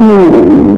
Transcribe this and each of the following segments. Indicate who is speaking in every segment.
Speaker 1: Hmm.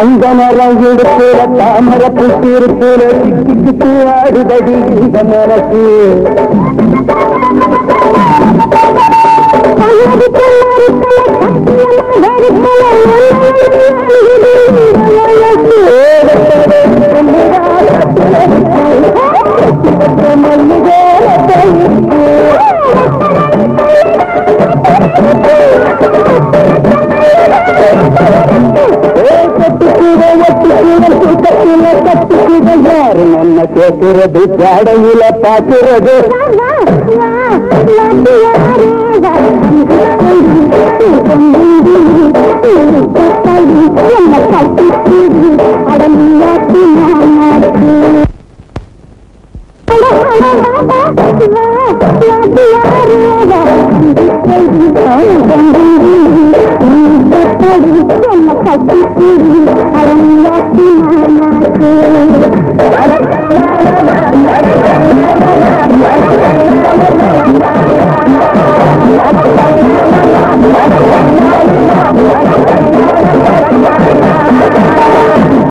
Speaker 1: தங்கமரம் எடுக்கிற தாமர புத்திருக்கிற சிக்கிக்கு ஆடுதடி இந்த மரசு யாரு நம்ம கேட்கிறது ஜாடையில பாக்குறது
Speaker 2: I'm not sure. I'm not sure. I'm not